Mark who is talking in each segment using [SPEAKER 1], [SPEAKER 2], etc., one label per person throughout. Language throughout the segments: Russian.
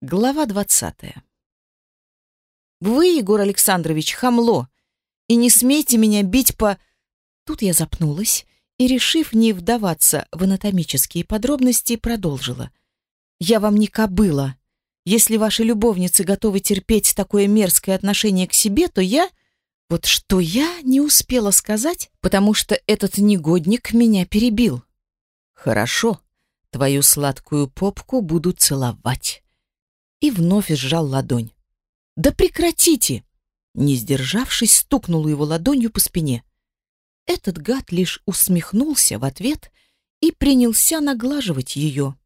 [SPEAKER 1] Глава двадцатая. «Вы, Егор Александрович, хамло, и не смейте меня бить по...» Тут я запнулась и, решив не вдаваться в анатомические подробности, продолжила. «Я вам не кобыла. Если ваши любовницы готовы терпеть такое мерзкое отношение к себе, то я...» Вот что я не успела сказать, потому что этот негодник меня перебил. «Хорошо, твою сладкую попку буду целовать» и вновь сжал ладонь. «Да прекратите!» Не сдержавшись, стукнула его ладонью по спине. Этот гад лишь усмехнулся в ответ и принялся наглаживать ее.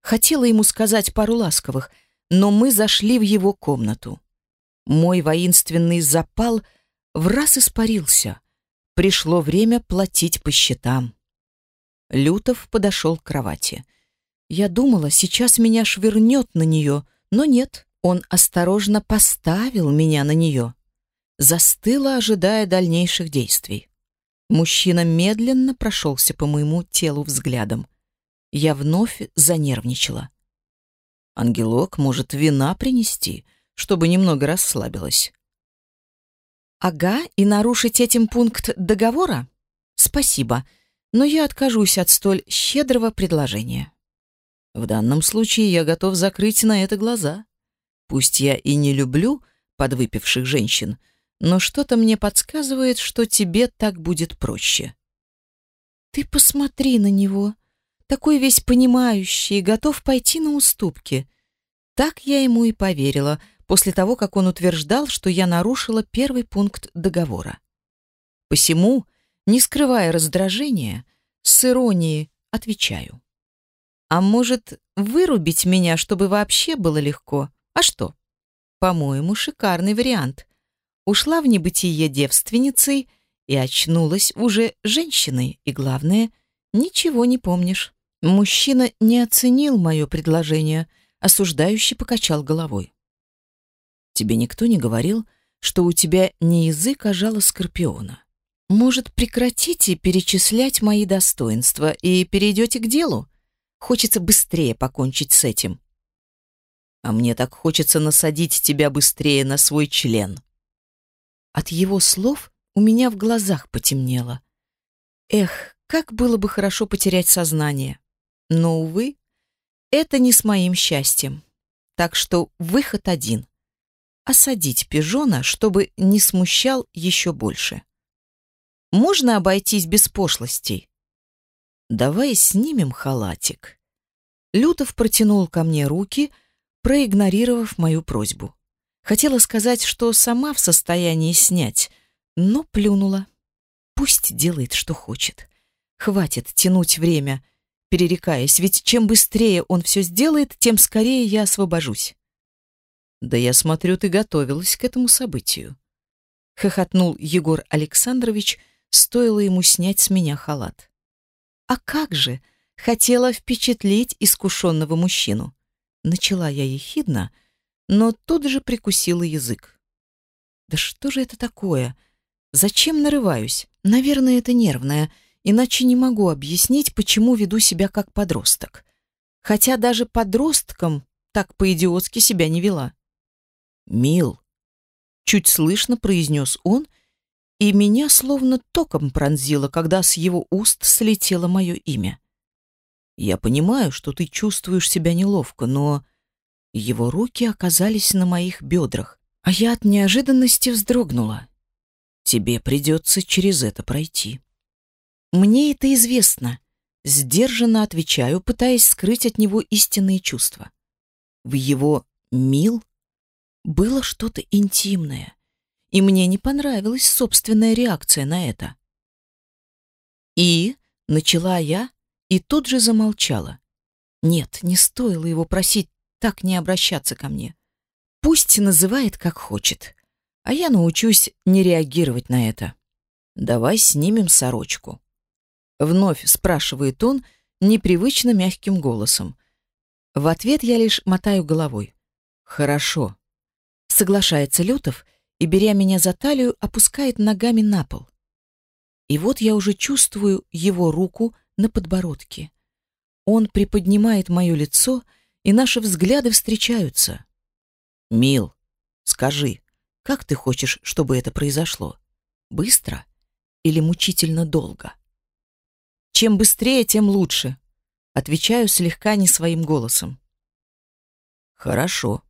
[SPEAKER 1] Хотела ему сказать пару ласковых, но мы зашли в его комнату. Мой воинственный запал в раз испарился. Пришло время платить по счетам. Лютов подошел к кровати. Я думала, сейчас меня швырнет на нее, но нет, он осторожно поставил меня на нее. Застыла, ожидая дальнейших действий. Мужчина медленно прошелся по моему телу взглядом. Я вновь занервничала. Ангелок может вина принести, чтобы немного расслабилась. Ага, и нарушить этим пункт договора? Спасибо, но я откажусь от столь щедрого предложения. В данном случае я готов закрыть на это глаза. Пусть я и не люблю подвыпивших женщин, но что-то мне подсказывает, что тебе так будет проще. Ты посмотри на него, такой весь понимающий, готов пойти на уступки. Так я ему и поверила после того, как он утверждал, что я нарушила первый пункт договора. Посему, не скрывая раздражения, с иронией отвечаю. А может, вырубить меня, чтобы вообще было легко? А что? По-моему, шикарный вариант. Ушла в небытие девственницей и очнулась уже женщиной, и главное, ничего не помнишь. Мужчина не оценил мое предложение, осуждающий покачал головой. Тебе никто не говорил, что у тебя не язык, а жало скорпиона? Может, прекратите перечислять мои достоинства и перейдете к делу? Хочется быстрее покончить с этим. А мне так хочется насадить тебя быстрее на свой член. От его слов у меня в глазах потемнело. Эх, как было бы хорошо потерять сознание. Но, увы, это не с моим счастьем. Так что выход один — осадить пижона, чтобы не смущал еще больше. Можно обойтись без пошлостей? Давай снимем халатик. Лютов протянул ко мне руки, проигнорировав мою просьбу. Хотела сказать, что сама в состоянии снять, но плюнула. Пусть делает, что хочет. Хватит тянуть время, перерекаясь, ведь чем быстрее он все сделает, тем скорее я освобожусь. Да я смотрю, ты готовилась к этому событию. Хохотнул Егор Александрович, стоило ему снять с меня халат. А как же? Хотела впечатлить искушенного мужчину. Начала я ехидно, но тут же прикусила язык. Да что же это такое? Зачем нарываюсь? Наверное, это нервное, иначе не могу объяснить, почему веду себя как подросток. Хотя даже подростком так по-идиотски себя не вела. «Мил», — чуть слышно произнес он, и меня словно током пронзило, когда с его уст слетело мое имя. «Я понимаю, что ты чувствуешь себя неловко, но...» Его руки оказались на моих бедрах, а я от неожиданности вздрогнула. «Тебе придется через это пройти». «Мне это известно», — сдержанно отвечаю, пытаясь скрыть от него истинные чувства. В его «мил» было что-то интимное, и мне не понравилась собственная реакция на это. И начала я и тут же замолчала. Нет, не стоило его просить так не обращаться ко мне. Пусть называет как хочет, а я научусь не реагировать на это. Давай снимем сорочку. Вновь спрашивает он непривычно мягким голосом. В ответ я лишь мотаю головой. Хорошо. Соглашается Лютов и, беря меня за талию, опускает ногами на пол. И вот я уже чувствую его руку на подбородке. Он приподнимает мое лицо, и наши взгляды встречаются. Мил, скажи, как ты хочешь, чтобы это произошло? Быстро или мучительно долго? Чем быстрее, тем лучше, отвечаю слегка не своим голосом. Хорошо,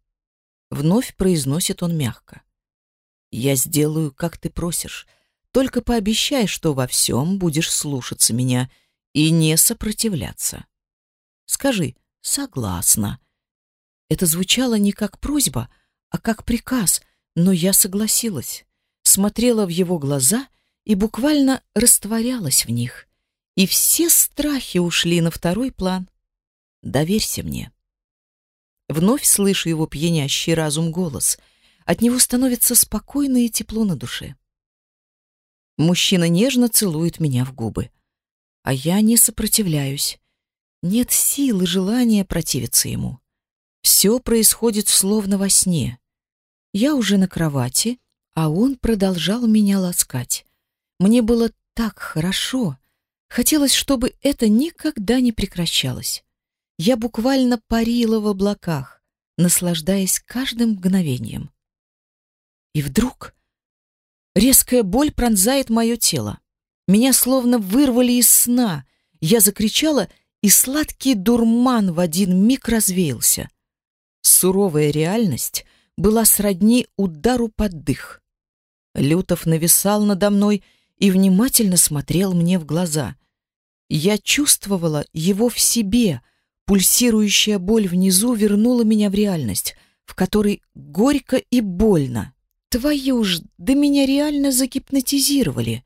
[SPEAKER 1] вновь произносит он мягко. Я сделаю, как ты просишь. Только пообещай, что во всем будешь слушаться меня и не сопротивляться. Скажи «согласна». Это звучало не как просьба, а как приказ, но я согласилась, смотрела в его глаза и буквально растворялась в них. И все страхи ушли на второй план. Доверься мне. Вновь слышу его пьянящий разум голос. От него становится спокойно и тепло на душе. Мужчина нежно целует меня в губы. А я не сопротивляюсь. Нет сил и желания противиться ему. Все происходит словно во сне. Я уже на кровати, а он продолжал меня ласкать. Мне было так хорошо. Хотелось, чтобы это никогда не прекращалось. Я буквально парила в облаках, наслаждаясь каждым мгновением. И вдруг резкая боль пронзает мое тело. Меня словно вырвали из сна. Я закричала и сладкий дурман в один миг развеялся. Суровая реальность была сродни удару под дых. Лютов нависал надо мной и внимательно смотрел мне в глаза. Я чувствовала его в себе. Пульсирующая боль внизу вернула меня в реальность, в которой горько и больно. Твою ж, да меня реально загипнотизировали.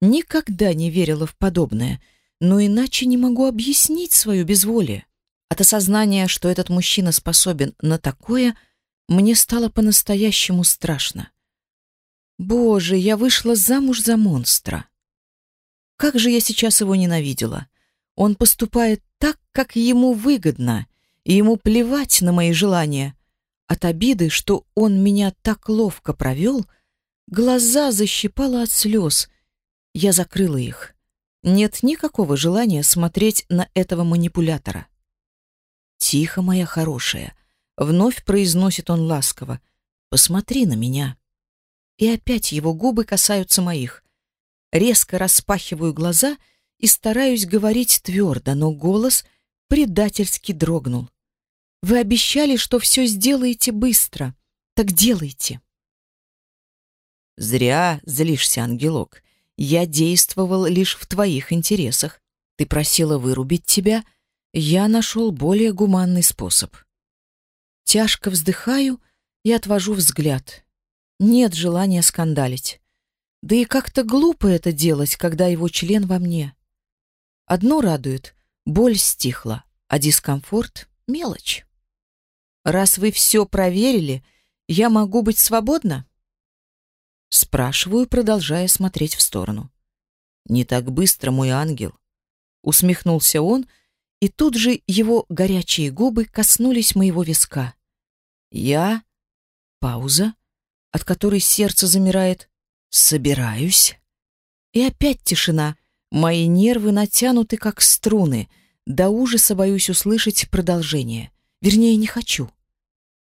[SPEAKER 1] Никогда не верила в подобное — но иначе не могу объяснить свою безволие. От осознания, что этот мужчина способен на такое, мне стало по-настоящему страшно. Боже, я вышла замуж за монстра. Как же я сейчас его ненавидела. Он поступает так, как ему выгодно, и ему плевать на мои желания. От обиды, что он меня так ловко провел, глаза защипало от слез. Я закрыла их. Нет никакого желания смотреть на этого манипулятора. «Тихо, моя хорошая», — вновь произносит он ласково, — «посмотри на меня». И опять его губы касаются моих. Резко распахиваю глаза и стараюсь говорить твердо, но голос предательски дрогнул. «Вы обещали, что все сделаете быстро. Так делайте». «Зря злишься, ангелок. Я действовал лишь в твоих интересах. Ты просила вырубить тебя, я нашел более гуманный способ. Тяжко вздыхаю и отвожу взгляд. Нет желания скандалить. Да и как-то глупо это делать, когда его член во мне. Одно радует — боль стихла, а дискомфорт — мелочь. Раз вы все проверили, я могу быть свободна? Спрашиваю, продолжая смотреть в сторону. «Не так быстро, мой ангел!» Усмехнулся он, и тут же его горячие губы коснулись моего виска. Я... Пауза, от которой сердце замирает. Собираюсь. И опять тишина. Мои нервы натянуты, как струны. До ужаса боюсь услышать продолжение. Вернее, не хочу.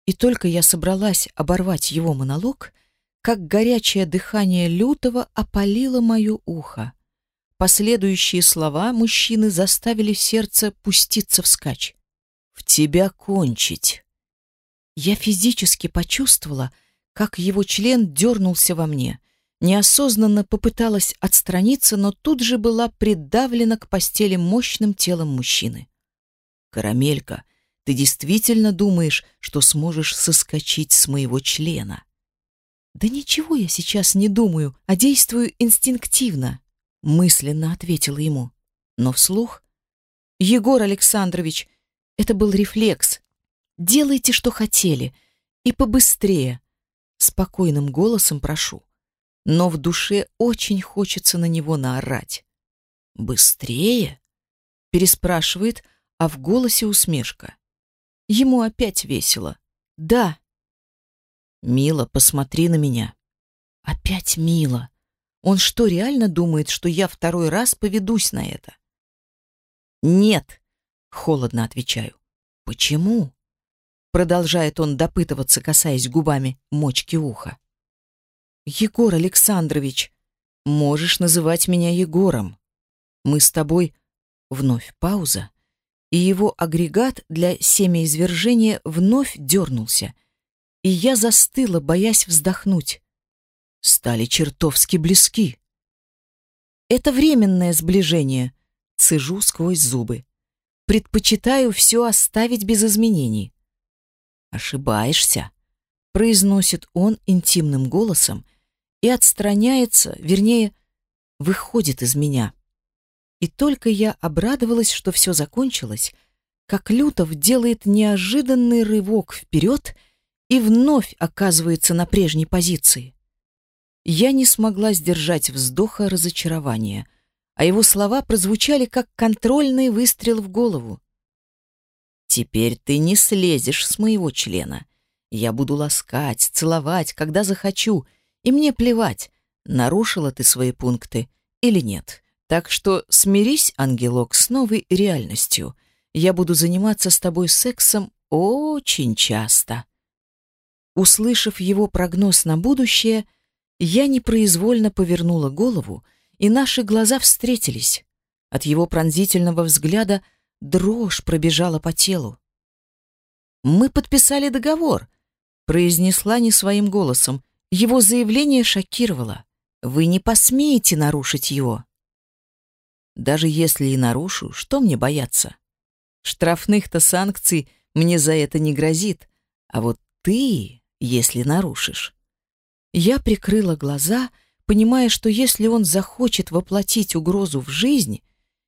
[SPEAKER 1] И только я собралась оборвать его монолог, как горячее дыхание лютого опалило мое ухо. Последующие слова мужчины заставили сердце пуститься вскачь. «В тебя кончить!» Я физически почувствовала, как его член дернулся во мне. Неосознанно попыталась отстраниться, но тут же была придавлена к постели мощным телом мужчины. «Карамелька, ты действительно думаешь, что сможешь соскочить с моего члена?» Да ничего я сейчас не думаю, а действую инстинктивно, мысленно ответила ему. Но вслух: Егор Александрович, это был рефлекс. Делайте, что хотели, и побыстрее. Спокойным голосом прошу. Но в душе очень хочется на него наорать. Быстрее? переспрашивает, а в голосе усмешка. Ему опять весело. Да, Мила, посмотри на меня. Опять Мила. Он что, реально думает, что я второй раз поведусь на это? Нет, холодно отвечаю. Почему? Продолжает он допытываться, касаясь губами мочки уха. Егор Александрович, можешь называть меня Егором. Мы с тобой... Вновь пауза, и его агрегат для семяизвержения вновь дернулся, и я застыла, боясь вздохнуть. Стали чертовски близки. Это временное сближение, цежу сквозь зубы. Предпочитаю все оставить без изменений. Ошибаешься, произносит он интимным голосом и отстраняется, вернее, выходит из меня. И только я обрадовалась, что все закончилось, как Лютов делает неожиданный рывок вперед и вновь оказывается на прежней позиции. Я не смогла сдержать вздоха разочарования, а его слова прозвучали как контрольный выстрел в голову. «Теперь ты не слезешь с моего члена. Я буду ласкать, целовать, когда захочу, и мне плевать, нарушила ты свои пункты или нет». Так что смирись, ангелок, с новой реальностью. Я буду заниматься с тобой сексом очень часто. Услышав его прогноз на будущее, я непроизвольно повернула голову, и наши глаза встретились. От его пронзительного взгляда дрожь пробежала по телу. «Мы подписали договор», — произнесла не своим голосом. Его заявление шокировало. «Вы не посмеете нарушить его». Даже если и нарушу, что мне бояться? Штрафных-то санкций мне за это не грозит, а вот ты, если нарушишь. Я прикрыла глаза, понимая, что если он захочет воплотить угрозу в жизнь,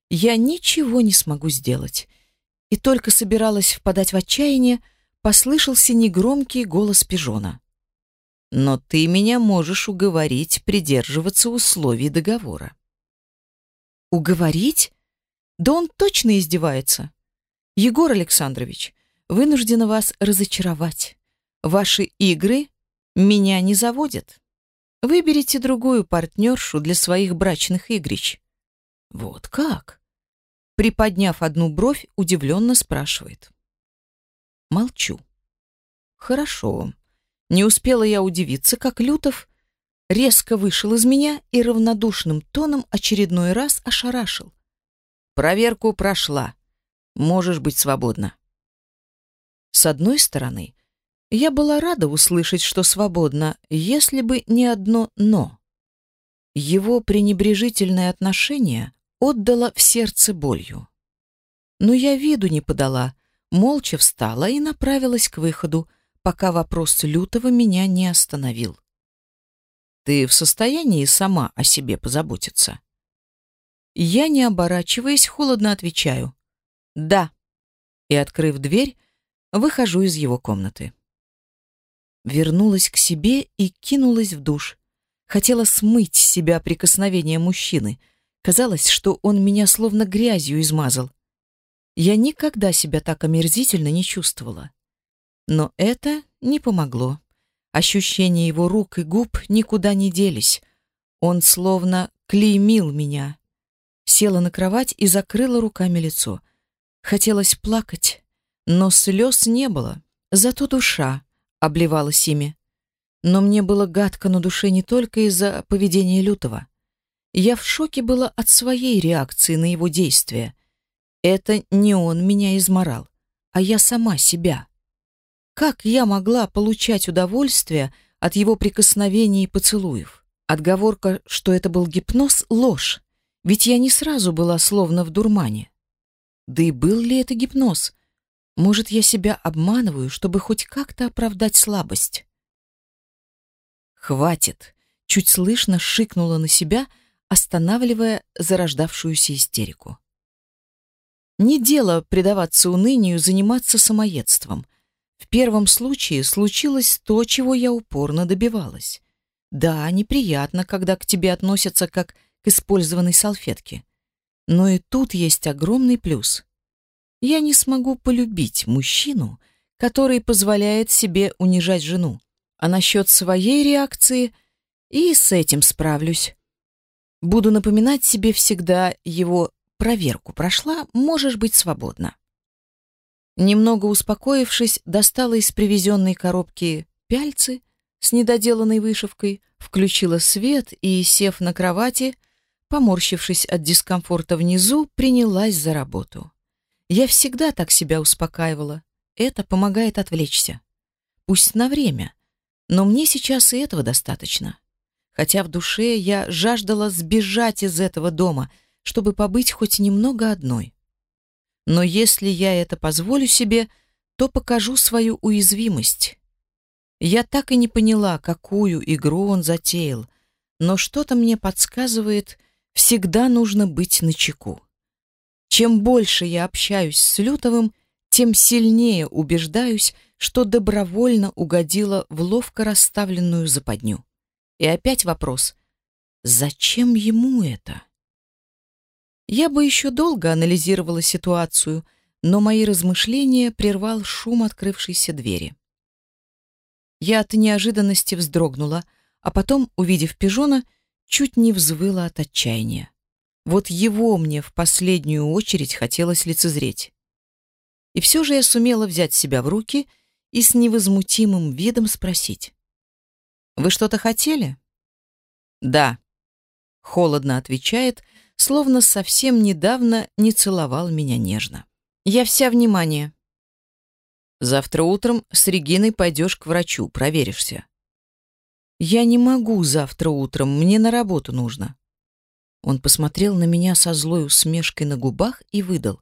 [SPEAKER 1] я ничего не смогу сделать. И только собиралась впадать в отчаяние, послышался негромкий голос пижона. «Но ты меня можешь уговорить придерживаться условий договора». Уговорить? Да он точно издевается. Егор Александрович, вынуждена вас разочаровать. Ваши игры меня не заводят. Выберите другую партнершу для своих брачных игрищ. Вот как? Приподняв одну бровь, удивленно спрашивает. Молчу. Хорошо. Не успела я удивиться, как Лютов резко вышел из меня и равнодушным тоном очередной раз ошарашил. «Проверку прошла. Можешь быть свободна». С одной стороны, я была рада услышать, что свободна, если бы не одно «но». Его пренебрежительное отношение отдало в сердце болью. Но я виду не подала, молча встала и направилась к выходу, пока вопрос Лютого меня не остановил. Ты в состоянии сама о себе позаботиться? Я, не оборачиваясь, холодно отвечаю. Да. И, открыв дверь, выхожу из его комнаты. Вернулась к себе и кинулась в душ. Хотела смыть с себя прикосновение мужчины. Казалось, что он меня словно грязью измазал. Я никогда себя так омерзительно не чувствовала. Но это не помогло. Ощущения его рук и губ никуда не делись. Он словно клеймил меня. Села на кровать и закрыла руками лицо. Хотелось плакать, но слез не было. Зато душа обливалась ими. Но мне было гадко на душе не только из-за поведения Лютого. Я в шоке была от своей реакции на его действия. Это не он меня изморал, а я сама себя. Как я могла получать удовольствие от его прикосновений и поцелуев? Отговорка, что это был гипноз, ложь. Ведь я не сразу была словно в дурмане. Да и был ли это гипноз? Может, я себя обманываю, чтобы хоть как-то оправдать слабость? Хватит, чуть слышно шикнула на себя, останавливая зарождавшуюся истерику. Не дело предаваться унынию, заниматься самоедством. В первом случае случилось то, чего я упорно добивалась. Да, неприятно, когда к тебе относятся как к использованной салфетке. Но и тут есть огромный плюс. Я не смогу полюбить мужчину, который позволяет себе унижать жену. А насчет своей реакции и с этим справлюсь. Буду напоминать себе всегда его проверку прошла, можешь быть свободна. Немного успокоившись, достала из привезенной коробки пяльцы с недоделанной вышивкой, включила свет и, сев на кровати, поморщившись от дискомфорта внизу, принялась за работу. Я всегда так себя успокаивала. Это помогает отвлечься. Пусть на время, но мне сейчас и этого достаточно. Хотя в душе я жаждала сбежать из этого дома, чтобы побыть хоть немного одной. Но если я это позволю себе, то покажу свою уязвимость. Я так и не поняла, какую игру он затеял, но что-то мне подсказывает, всегда нужно быть начеку. Чем больше я общаюсь с Лютовым, тем сильнее убеждаюсь, что добровольно угодила в ловко расставленную западню. И опять вопрос: зачем ему это? Я бы еще долго анализировала ситуацию, но мои размышления прервал шум открывшейся двери. Я от неожиданности вздрогнула, а потом, увидев пижона, чуть не взвыла от отчаяния. Вот его мне в последнюю очередь хотелось лицезреть. И все же я сумела взять себя в руки и с невозмутимым видом спросить. «Вы что-то хотели?» «Да», — холодно отвечает, — словно совсем недавно не целовал меня нежно. Я вся внимание. Завтра утром с Региной пойдешь к врачу, проверишься. Я не могу завтра утром, мне на работу нужно. Он посмотрел на меня со злой усмешкой на губах и выдал: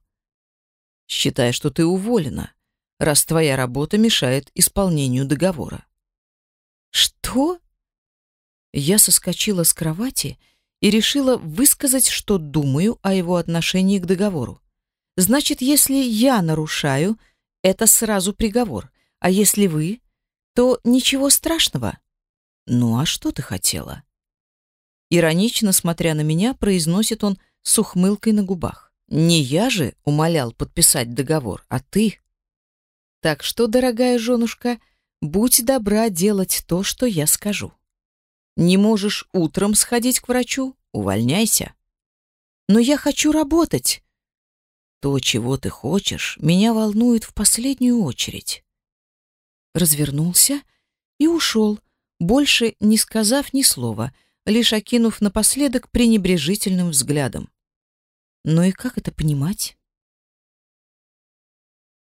[SPEAKER 1] "Считай, что ты уволена, раз твоя работа мешает исполнению договора". Что? Я соскочила с кровати и решила высказать, что думаю о его отношении к договору. Значит, если я нарушаю, это сразу приговор, а если вы, то ничего страшного. Ну а что ты хотела? Иронично смотря на меня, произносит он с ухмылкой на губах. Не я же умолял подписать договор, а ты. Так что, дорогая женушка, будь добра делать то, что я скажу. Не можешь утром сходить к врачу? Увольняйся. Но я хочу работать. То, чего ты хочешь, меня волнует в последнюю очередь. Развернулся и ушел, больше не сказав ни слова, лишь окинув напоследок пренебрежительным взглядом. Ну и как это понимать?